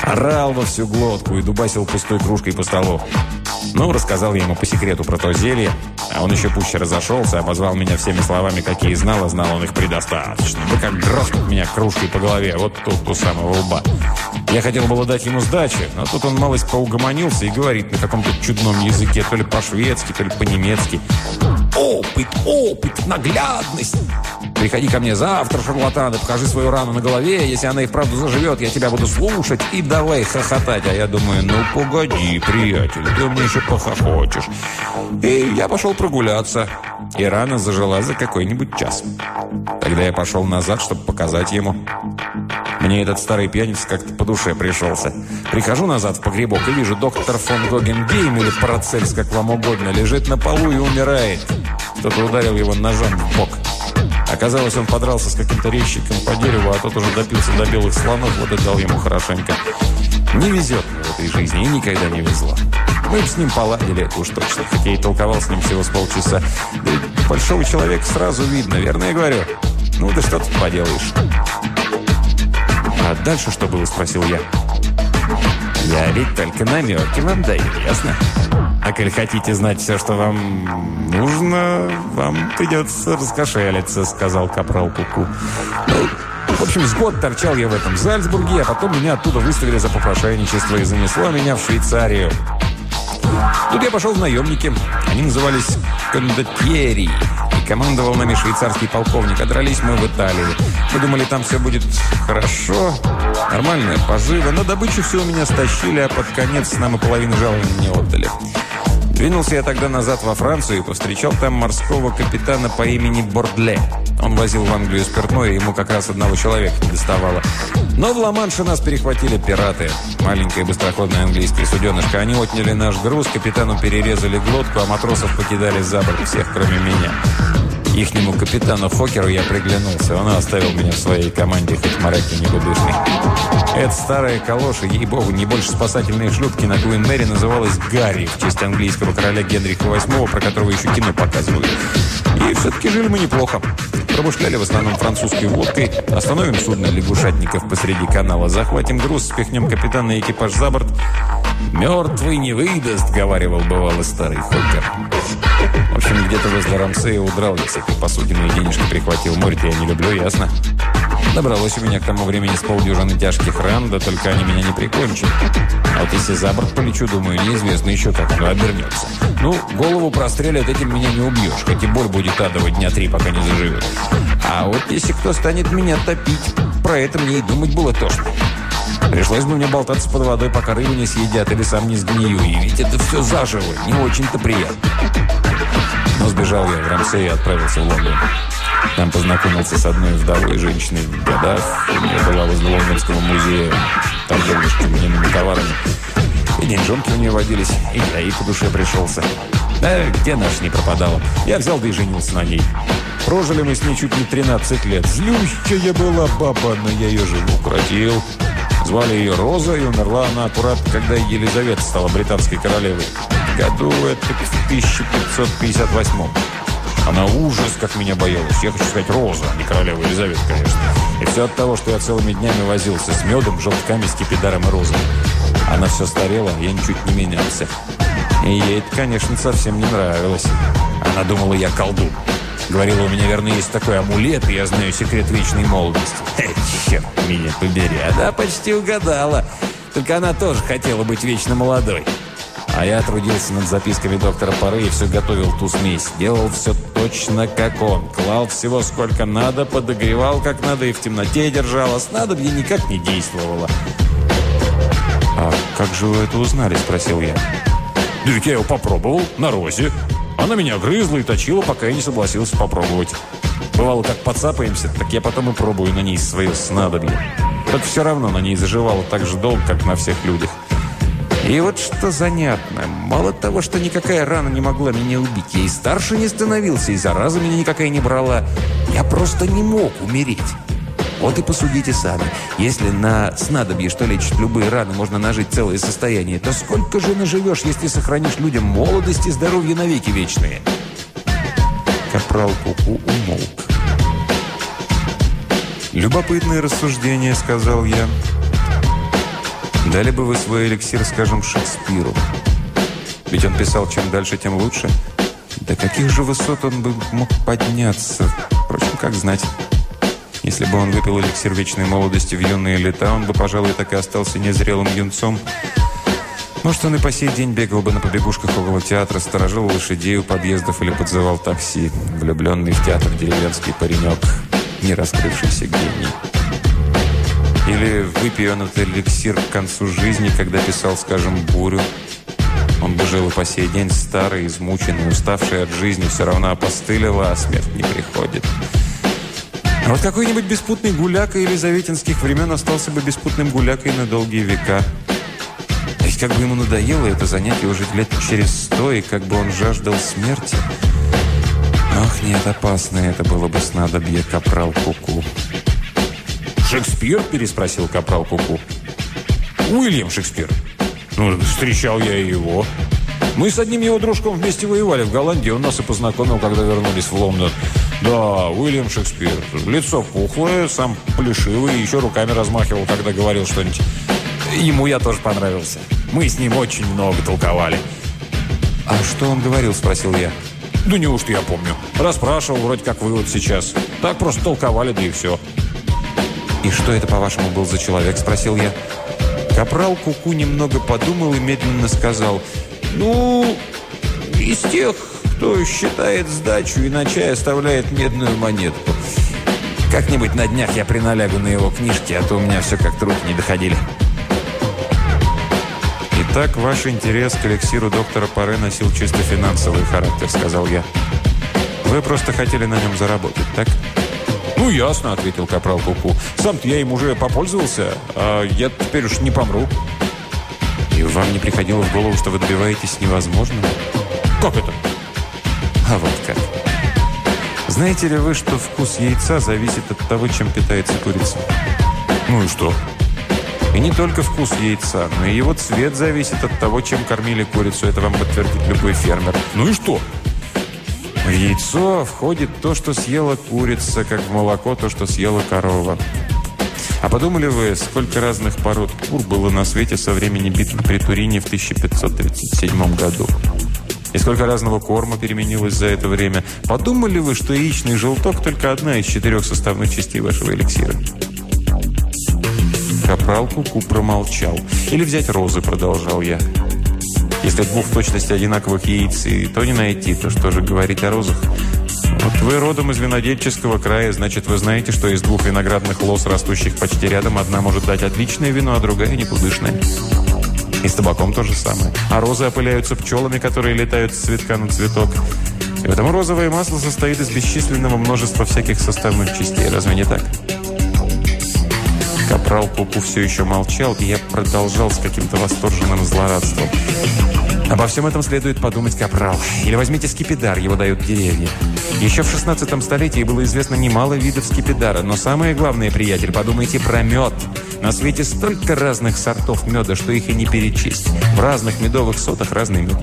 Орал во всю глотку и дубасил пустой кружкой по столу. Ну, рассказал я ему по секрету про то зелье, а он еще пуще разошелся, обозвал меня всеми словами, какие знал, а знал он их предостаточно. Да как грохнул меня кружкой по голове, вот тут у самого лба. Я хотел было дать ему сдачи, но тут он малость поугомонился и говорит на каком-то чудном языке, то ли по-шведски, то ли по-немецки. «Опыт, опыт, наглядность!» Приходи ко мне завтра, шарлатан, и покажи свою рану на голове. Если она и вправду заживет, я тебя буду слушать и давай хохотать. А я думаю, ну погоди, приятель, ты мне еще похохочешь. И я пошел прогуляться. И рана зажила за какой-нибудь час. Тогда я пошел назад, чтобы показать ему. Мне этот старый пьяница как-то по душе пришелся. Прихожу назад в погребок и вижу доктор фон Гогенгейм или Парацельс, как вам угодно, лежит на полу и умирает. Кто-то ударил его ножом в бок. Оказалось, он подрался с каким-то резчиком по дереву, а тот уже допился до белых слонов, вот и дал ему хорошенько. Не везет мне в этой жизни и никогда не везло. Мы с ним поладили, это уж точно, хотя и толковал с ним всего с полчаса. Да большого человека сразу видно, верно я говорю? Ну да что ты поделаешь. А дальше что было, спросил я. Я ведь только намеки вам даю, ясно? А коль хотите знать все, что вам нужно, вам придется раскошелиться, сказал капрал Куку. Ну, в общем, с год торчал я в этом Зальцбурге, а потом меня оттуда выставили за попрошайничество и занесло меня в Швейцарию. Тут я пошел в наемники. Они назывались кондотьери. Командовал нами швейцарский полковник. А дрались мы в Италии. Мы думали, там все будет хорошо, нормальная пожива. Но добычу все у меня стащили, а под конец нам и половину жалования не отдали. Двинулся я тогда назад во Францию и повстречал там морского капитана по имени Бордле. Он возил в Англию спиртное, ему как раз одного человека не доставало. Но в Ла-Манше нас перехватили пираты. Маленькая быстроходная английская суденышка. Они отняли наш груз, капитану перерезали глотку, а матросов покидали за борт, всех кроме меня. Ихнему капитану Фокеру я приглянулся. Он оставил меня в своей команде, хоть мараки никудышный. Эта старая калоша, ей-богу, не больше спасательной шлюпки на Куин Мэри называлась Гарри в честь английского короля Генриха VIII, про которого еще кино показывали. И все-таки жили мы неплохо. Промышляли в основном французской водкой, остановим судно лягушатников посреди канала, захватим груз, спихнем капитана и экипаж за борт. «Мертвый не выдаст», — говаривал бывало старый Хокер. В общем, где-то возле Рамсея удрал я с этой и денежки прихватил. Море-то я не люблю, ясно? Добралось у меня к тому времени с полдюжины тяжких ран, да только они меня не прикончат. А вот если за борт полечу, думаю, неизвестно еще, как оно обернется. Ну, голову прострелят, этим меня не убьешь, хоть и боль будет адовать дня три, пока не заживет. А вот если кто станет меня топить, про это мне и думать было тошно. Пришлось бы мне болтаться под водой, пока рыбу не съедят или сам не сгнию. И ведь это все заживо, не очень-то приятно. Но сбежал я в Рамсе и отправился в Лондон. Там познакомился с одной вдовой женщиной в годах. У была возле Лондонского музея торговля школьными товарами. И деньжонки у нее водились, и я ей по душе пришелся. Да где наш не пропадала. Я взял да и женился на ней. Прожили мы с ней чуть не 13 лет. Злющая была баба, но я ее живу укротил. Звали ее Роза, и умерла она аккуратно, когда Елизавета стала британской королевой. Году это в 1558 Она ужас, как меня боялась. Я хочу сказать Роза, а не королева Елизавета, конечно. И все от того, что я целыми днями возился с медом, желтками, скипидаром и розой. Она все старела, я ничуть не менялся. Ей это, конечно, совсем не нравилось. Она думала, я колдун. Говорила, у меня, верно, есть такой амулет, и я знаю секрет вечной молодости. [LAUGHS] Черт меня побери, она почти угадала. Только она тоже хотела быть вечно молодой. А я трудился над записками доктора Пары и все готовил ту смесь. Делал все точно как он. Клал всего сколько надо, подогревал как надо и в темноте держал. А снадобье никак не действовало. «А как же вы это узнали?» – спросил я. «Да ведь я его попробовал на розе. Она меня грызла и точила, пока я не согласился попробовать. Бывало, как подцапаемся, так я потом и пробую на ней свое снадобье. Так все равно на ней заживало так же долго, как на всех людях. И вот что занятно. Мало того, что никакая рана не могла меня убить, я и старше не становился, и зараза меня никакая не брала. Я просто не мог умереть. Вот и посудите сами. Если на снадобье, что лечит любые раны, можно нажить целое состояние, то сколько же наживешь, если сохранишь людям молодость и здоровье навеки вечные? Капрал Куку умолк. «Любопытное рассуждение», — сказал я. Дали бы вы свой эликсир, скажем, Шекспиру. Ведь он писал, чем дальше, тем лучше. До каких же высот он бы мог подняться? Впрочем, как знать. Если бы он выпил эликсир вечной молодости в юные лета, он бы, пожалуй, так и остался незрелым юнцом. Может, он и по сей день бегал бы на побегушках около театра, сторожил лошадей у подъездов или подзывал такси. Влюбленный в театр деревенский паренек, не раскрывшийся гений. Или выпей он этот эликсир к концу жизни, когда писал, скажем, «Бурю». Он бы жил и по сей день старый, измученный, уставший от жизни, все равно опостылило, а смерть не приходит. А вот какой-нибудь беспутный гуляка елизаветинских времен остался бы беспутным гулякой на долгие века. Ведь как бы ему надоело это занятие уже лет через сто, и как бы он жаждал смерти. Ах, нет, опасно это было бы снадобье капрал Куку. -ку. «Шекспир?» – переспросил капрал Куку. «Уильям Шекспир. Ну, встречал я и его. Мы с одним его дружком вместе воевали в Голландии. Он нас и познакомил, когда вернулись в Лондон. Да, Уильям Шекспир. Лицо пухлое, сам плешивый, еще руками размахивал, когда говорил что-нибудь. Ему я тоже понравился. Мы с ним очень много толковали. «А что он говорил?» – спросил я. «Да неужто я помню. Расспрашивал, вроде как вы вот сейчас. Так просто толковали, да и все». «И что это, по-вашему, был за человек?» – спросил я. Капрал Куку немного подумал и медленно сказал. «Ну, из тех, кто считает сдачу и на чай оставляет медную монетку. Как-нибудь на днях я приналягу на его книжки, а то у меня все как-то руки не доходили». «Итак, ваш интерес к эликсиру доктора Паре носил чисто финансовый характер», – сказал я. «Вы просто хотели на нем заработать, так?» «Ну, ясно», — ответил капрал Куку. «Сам-то я им уже попользовался, а я теперь уж не помру». «И вам не приходило в голову, что вы добиваетесь невозможного?» «Как это?» «А вот как. Знаете ли вы, что вкус яйца зависит от того, чем питается курица?» «Ну и что?» И не только вкус яйца, но и его цвет зависит от того, чем кормили курицу. Это вам подтвердит любой фермер. Ну и что? В яйцо входит то, что съела курица, как в молоко то, что съела корова. А подумали вы, сколько разных пород кур было на свете со времени битвы при Турине в 1537 году? И сколько разного корма переменилось за это время? Подумали вы, что яичный желток только одна из четырех составных частей вашего эликсира? Капрал Куку промолчал. Или взять розы, продолжал я. Если двух в точности одинаковых яиц и то не найти, то что же говорить о розах? Вот вы родом из винодельческого края, значит, вы знаете, что из двух виноградных лоз, растущих почти рядом, одна может дать отличное вино, а другая никудышное. И с табаком то же самое. А розы опыляются пчелами, которые летают с цветка на цветок. И потому розовое масло состоит из бесчисленного множества всяких составных частей. Разве не так? Капрал Куку все еще молчал, и я продолжал с каким-то восторженным злорадством. Обо всем этом следует подумать Капрал. Или возьмите скипидар, его дают деревья. Еще в 16 столетии было известно немало видов скипидара, но самое главное, приятель, подумайте про мед. На свете столько разных сортов меда, что их и не перечесть. В разных медовых сотах разный мед.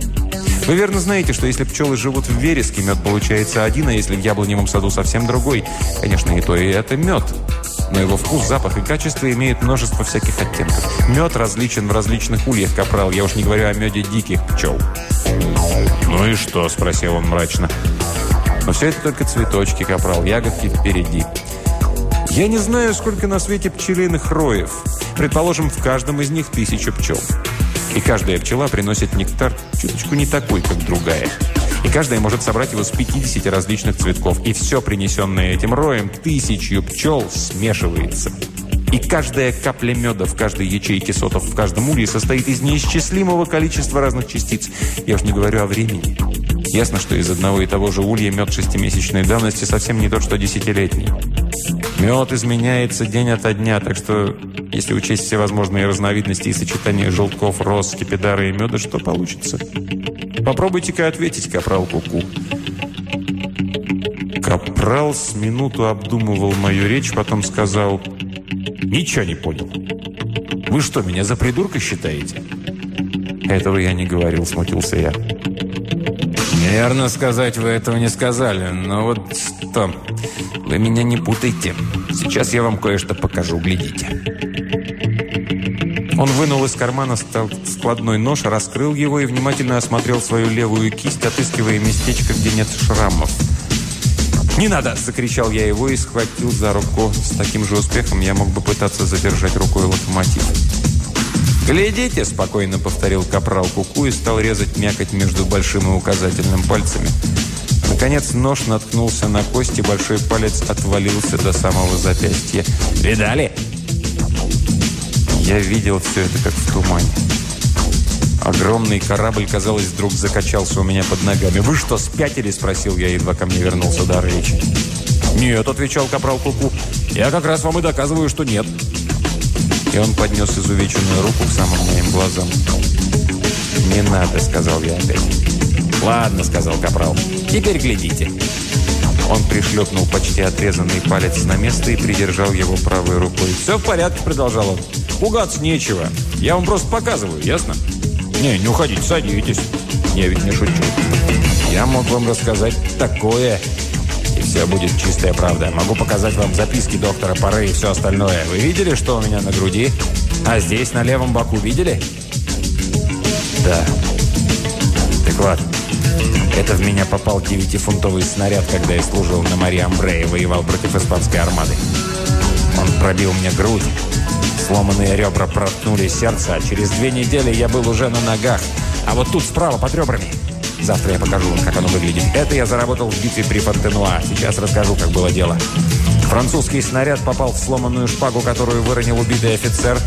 Вы верно знаете, что если пчелы живут в вереске, мед получается один, а если в яблоневом саду совсем другой. Конечно, и то, и это мед но его вкус, запах и качество имеют множество всяких оттенков. Мед различен в различных ульях, капрал, я уж не говорю о меде диких пчел. «Ну и что?» – спросил он мрачно. Но все это только цветочки, капрал, ягодки впереди. Я не знаю, сколько на свете пчелиных роев. Предположим, в каждом из них тысяча пчел. И каждая пчела приносит нектар чуточку не такой, как другая. И каждая может собрать его с 50 различных цветков. И все, принесенное этим роем, тысячью пчел смешивается. И каждая капля меда в каждой ячейке сотов в каждом улье состоит из неисчислимого количества разных частиц. Я уж не говорю о времени. Ясно, что из одного и того же улья мед шестимесячной давности совсем не тот, что десятилетний. Мед изменяется день ото дня, так что, если учесть все возможные разновидности и сочетания желтков, роз, скипидара и меда, что получится? Попробуйте-ка ответить, капрал Куку. -ку. Капрал с минуту обдумывал мою речь, потом сказал «Ничего не понял. Вы что, меня за придурка считаете?» «Этого я не говорил», — смутился я. «Верно сказать, вы этого не сказали, но вот что, вы меня не путайте. Сейчас я вам кое-что покажу, глядите». Он вынул из кармана складной нож, раскрыл его и внимательно осмотрел свою левую кисть, отыскивая местечко, где нет шрамов. «Не надо!» – закричал я его и схватил за руку. С таким же успехом я мог бы пытаться задержать рукой локомотив. «Глядите!» – спокойно повторил капрал Куку и стал резать мякоть между большим и указательным пальцами. Наконец нож наткнулся на кость, и большой палец отвалился до самого запястья. «Видали?» Я видел все это, как в тумане. Огромный корабль, казалось, вдруг закачался у меня под ногами. «Вы что, спятили?» – спросил я, едва ко мне вернулся дар речи. «Нет», – отвечал капрал Куку. «Я как раз вам и доказываю, что нет». И он поднес изувеченную руку к самым моим глазам. «Не надо», – сказал я опять. «Ладно», – сказал капрал. «Теперь глядите». Он пришлепнул почти отрезанный палец на место и придержал его правой рукой. «Все в порядке», – продолжал он. «Пугаться нечего. Я вам просто показываю, ясно?» «Не, не уходите, садитесь». Я ведь не шучу. Я мог вам рассказать такое, и все будет чистая правда. Могу показать вам записки доктора Пары и все остальное. Вы видели, что у меня на груди? А здесь, на левом боку, видели? Да. Это в меня попал 9-фунтовый снаряд, когда я служил на Мари Амбре и воевал против испанской армады. Он пробил мне грудь, Сломанные ребра проткнули сердце, а через две недели я был уже на ногах. А вот тут справа, под ребрами. Завтра я покажу вам, как оно выглядит. Это я заработал в битве при Фонтенуа. Сейчас расскажу, как было дело. Французский снаряд попал в сломанную шпагу, которую выронил убитый офицер.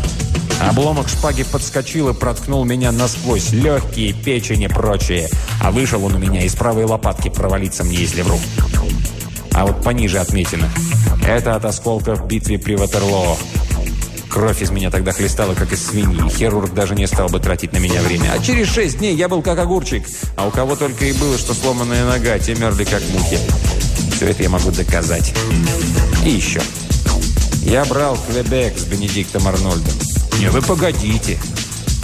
Обломок шпаги подскочил и проткнул меня насквозь. Легкие, печень и прочее. А вышел он у меня из правой лопатки провалиться мне, если вру. А вот пониже отметина. Это от осколка в битве при Ватерлоо. Кровь из меня тогда хлестала, как из свиньи. Хирург даже не стал бы тратить на меня время. А через шесть дней я был как огурчик. А у кого только и было, что сломанная нога, те мерли как мухи. Все это я могу доказать. И еще. Я брал Квебек с Бенедиктом Арнольдом. Не, вы погодите.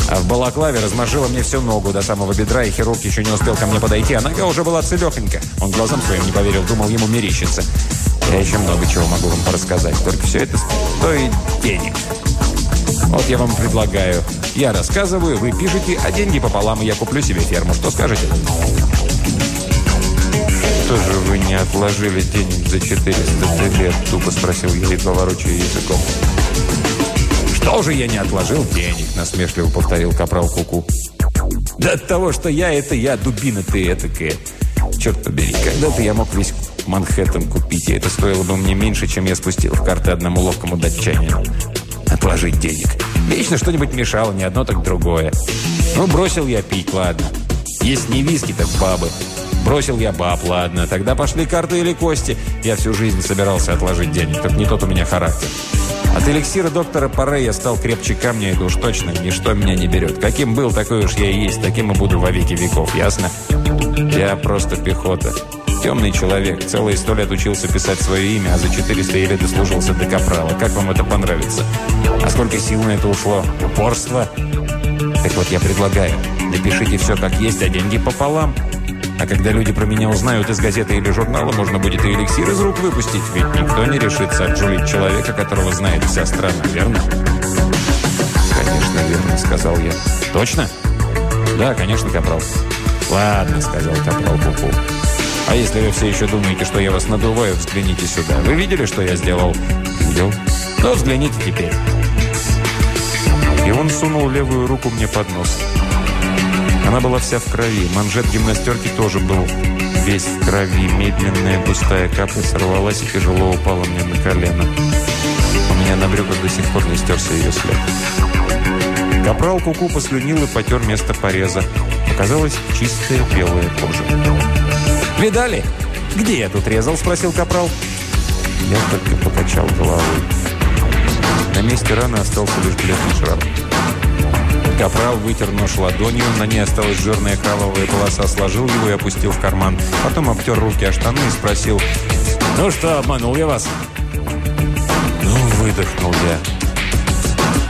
А в балаклаве размажило мне всю ногу до самого бедра, и хирург еще не успел ко мне подойти, а нога уже была целехонька. Он глазам своим не поверил, думал, ему мерещится. Я еще много чего могу вам рассказать, только все это стоит денег. Вот я вам предлагаю. Я рассказываю, вы пишете, а деньги пополам, и я куплю себе ферму. Что скажете? «Что же вы не отложили денег за 400 лет?» – тупо спросил я, едва ворочая языком. «Что же я не отложил денег?» – насмешливо повторил капрал Куку. «Да от того, что я – это я, дубина ты этакая. Черт побери, когда-то я мог весь Манхэттен купить, и это стоило бы мне меньше, чем я спустил в карты одному ловкому датчанину. Отложить денег. Вечно что-нибудь мешало, не одно, так другое. Ну, бросил я пить, ладно. Есть не виски, так бабы. Бросил я баб, ладно. Тогда пошли карты или кости. Я всю жизнь собирался отложить денег, только не тот у меня характер. От эликсира доктора Паре я стал крепче камня, это уж точно ничто меня не берет. Каким был, такой уж я и есть, таким и буду во веки веков, ясно? Я просто пехота. Темный человек. Целые сто лет учился писать свое имя, а за 400 еле дослужился до капрала. Как вам это понравится? А сколько сил на это ушло? Упорство? Так вот, я предлагаю, напишите все как есть, а деньги пополам. А когда люди про меня узнают из газеты или журнала, можно будет и эликсир из рук выпустить, ведь никто не решится отжулить человека, которого знает вся страна, верно? «Конечно, верно», — сказал я. «Точно?» «Да, конечно, Капрал». «Ладно», — сказал Капрал Куку. А если вы все еще думаете, что я вас надуваю, взгляните сюда. Вы видели, что я сделал? Видел. Ну, взгляните теперь. И он сунул левую руку мне под нос. Она была вся в крови. Манжет гимнастерки тоже был весь в крови. Медленная густая капля сорвалась и тяжело упала мне на колено. У меня на брюках до сих пор не стерся ее след. Капрал куку -ку послюнил и потер место пореза. Показалась чистая белая кожа. «Видали? Где я тут резал?» – спросил Капрал. Я только покачал головой. На месте раны остался лишь бледный шрам. Капрал вытер нож ладонью, на ней осталась жирная кровавая полоса, сложил его и опустил в карман. Потом обтер руки о штаны и спросил, «Ну что, обманул я вас?» «Ну, выдохнул я».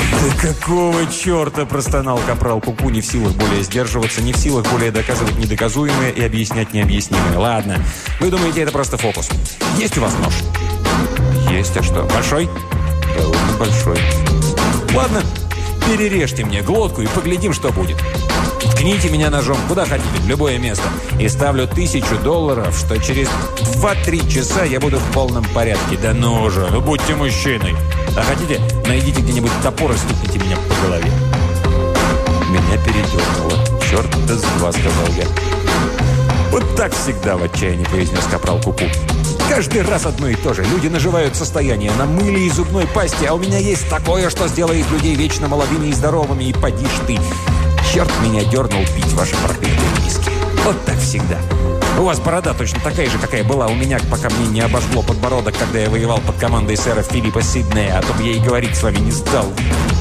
«Да какого черта?» – простонал капрал Куку, не в силах более сдерживаться, не в силах более доказывать недоказуемое и объяснять необъяснимое. «Ладно, вы думаете, это просто фокус. Есть у вас нож?» «Есть, а что?» «Большой?» «Довольно большой». «Ладно, перережьте мне глотку и поглядим, что будет. Ткните меня ножом куда хотите, в любое место. И ставлю тысячу долларов, что через 2-3 часа я буду в полном порядке. Да ну же, ну будьте мужчиной. А хотите, найдите где-нибудь топор и стукните меня по голове. Меня передернуло. «Черт да с два», — сказал я. «Вот так всегда в отчаянии», — произнес капрал Куку. Каждый раз одно и то же. Люди наживают состояние на мыле и зубной пасте, а у меня есть такое, что сделает людей вечно молодыми и здоровыми, и поди ты. Черт меня дернул пить ваши проклятые виски. Вот так всегда. У вас борода точно такая же, какая была у меня, пока мне не обожгло подбородок, когда я воевал под командой сэра Филиппа Сиднея, а то я и говорить с вами не стал.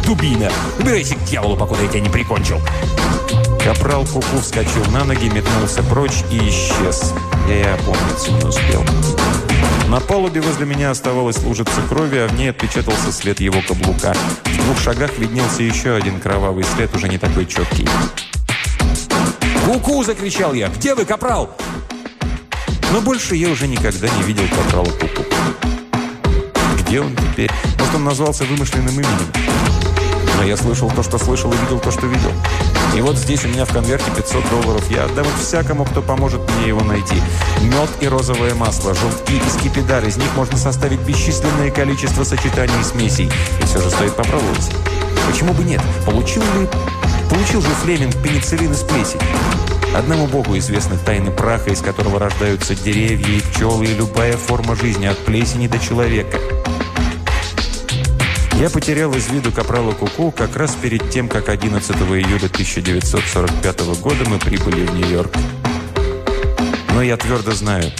Дубина! Убирайся к дьяволу, покуда я тебя не прикончил. Капрал Куку вскочил на ноги, метнулся прочь и исчез. Я и опомниться не успел. На палубе возле меня оставалась лужица крови, а в ней отпечатался след его каблука. В двух шагах виднелся еще один кровавый след, уже не такой четкий. «Ку-ку!» – закричал я. «Где вы, капрал?» Но больше я уже никогда не видел капрала Куку. Где он теперь? Может, он назвался вымышленным именем? Но я слышал то, что слышал, и видел то, что видел. И вот здесь у меня в конверте 500 долларов. Я отдам их всякому, кто поможет мне его найти. Мед и розовое масло, желтки и скипидар. Из них можно составить бесчисленное количество сочетаний и смесей. И все же стоит попробовать. Почему бы нет? Получил ли... Получил же Флеминг пенициллин из плесени. Одному Богу известны тайны праха, из которого рождаются деревья и пчелы, и любая форма жизни, от плесени до человека. Я потерял из виду капрала Куку как раз перед тем, как 11 июля 1945 года мы прибыли в Нью-Йорк. Но я твердо знаю,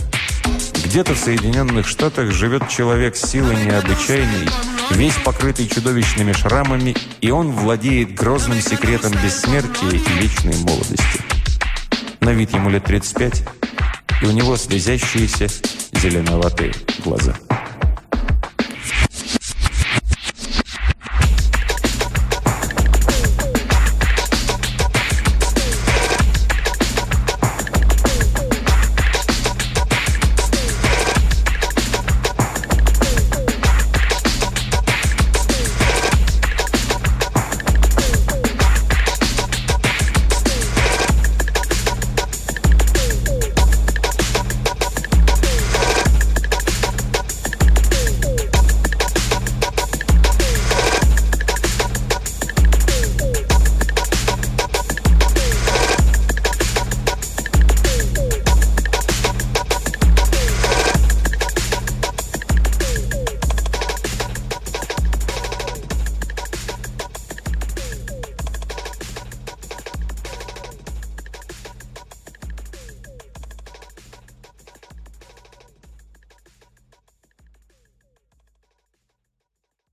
где-то в Соединенных Штатах живет человек силой необычайной, весь покрытый чудовищными шрамами, и он владеет грозным секретом бессмертия и вечной молодости. На вид ему лет 35, и у него слезящиеся зеленоватые глаза.